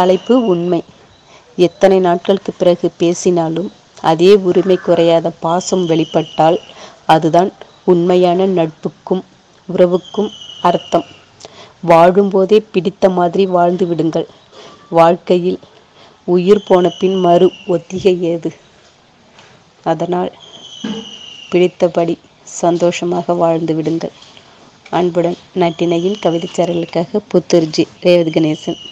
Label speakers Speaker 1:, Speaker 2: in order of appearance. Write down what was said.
Speaker 1: தலைப்பு உண்மை. எத்தனை நாட்களுக்கு பிறகு பேசினாலும் அதே உரிமை குறையாத பாசம் வெளிப்பட்டால் அதுதான் உண்மையான நட்புக்கும் உறவுக்கும் அர்த்தம். வாழும்போதே பிடித்த மாதிரி வாழ்ந்து விடுங்கள். வாழ்க்கையில் உயிர் போன பின் மறு ஒத்திகை ஏது? அதனால் பிடித்தபடி சந்தோஷமாக வாழ்ந்து விடுங்கள். அன்புடன் நட்டினையின் கவிதைச் சேனலுக்காக புத்தூர் ரேவதி கணேசன்.